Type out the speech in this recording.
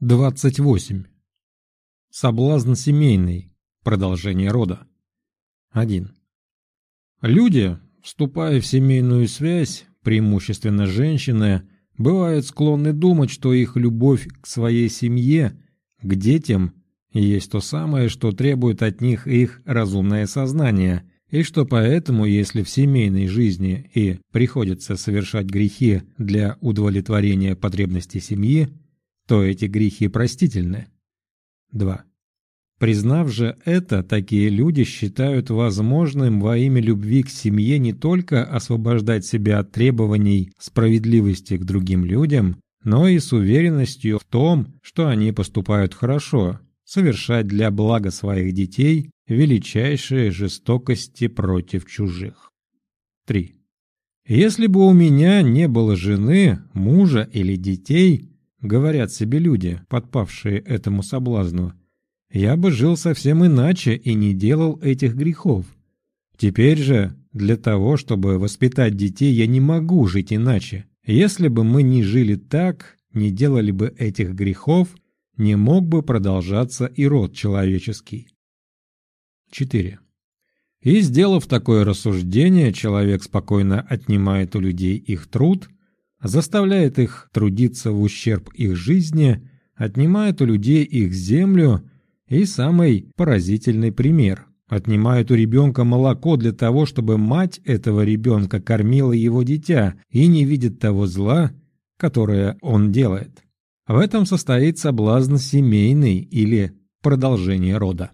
28. Соблазн семейный. Продолжение рода. 1. Люди, вступая в семейную связь, преимущественно женщины, бывают склонны думать, что их любовь к своей семье, к детям, есть то самое, что требует от них их разумное сознание, и что поэтому, если в семейной жизни и приходится совершать грехи для удовлетворения потребностей семьи, то эти грехи простительны. 2. Признав же это, такие люди считают возможным во имя любви к семье не только освобождать себя от требований справедливости к другим людям, но и с уверенностью в том, что они поступают хорошо, совершать для блага своих детей величайшие жестокости против чужих. 3. Если бы у меня не было жены, мужа или детей, говорят себе люди, подпавшие этому соблазну, я бы жил совсем иначе и не делал этих грехов. Теперь же, для того, чтобы воспитать детей, я не могу жить иначе. Если бы мы не жили так, не делали бы этих грехов, не мог бы продолжаться и род человеческий. 4. И сделав такое рассуждение, человек спокойно отнимает у людей их труд, заставляет их трудиться в ущерб их жизни, отнимает у людей их землю и самый поразительный пример – отнимает у ребенка молоко для того, чтобы мать этого ребенка кормила его дитя и не видит того зла, которое он делает. В этом состоит соблазн семейный или продолжение рода.